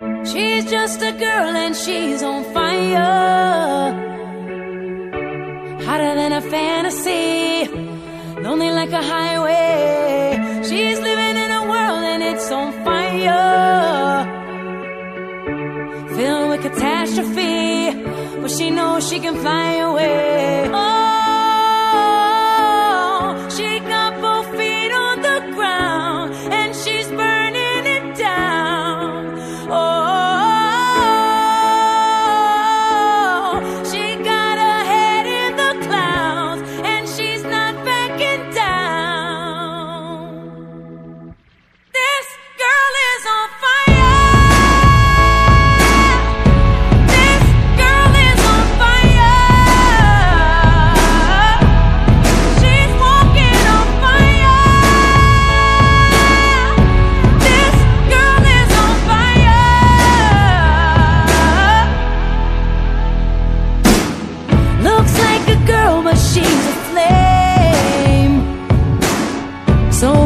She's just a girl and she's on fire. Hotter than a fantasy, lonely like a highway. She's living in a world and it's on fire. Filled with catastrophe, but she knows she can fly away. Oh,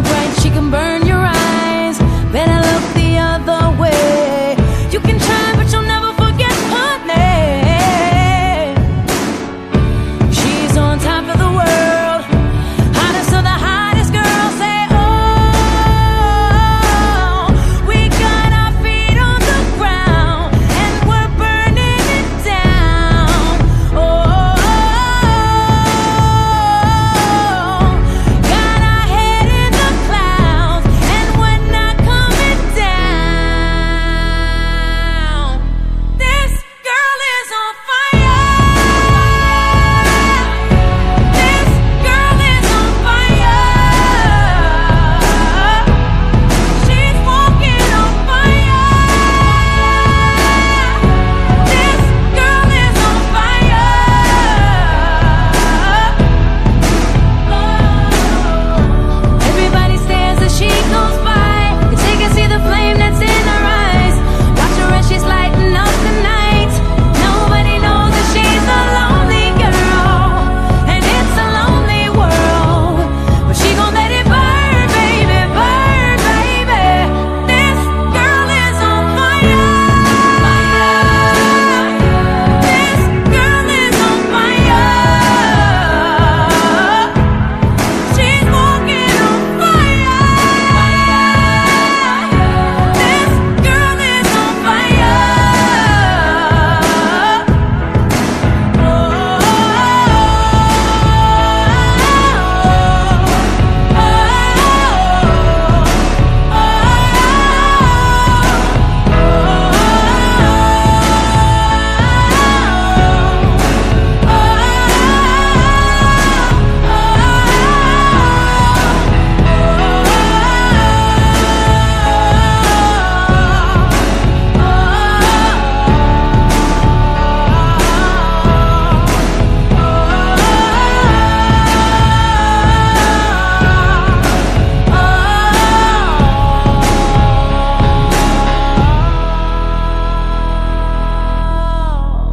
bright she can burn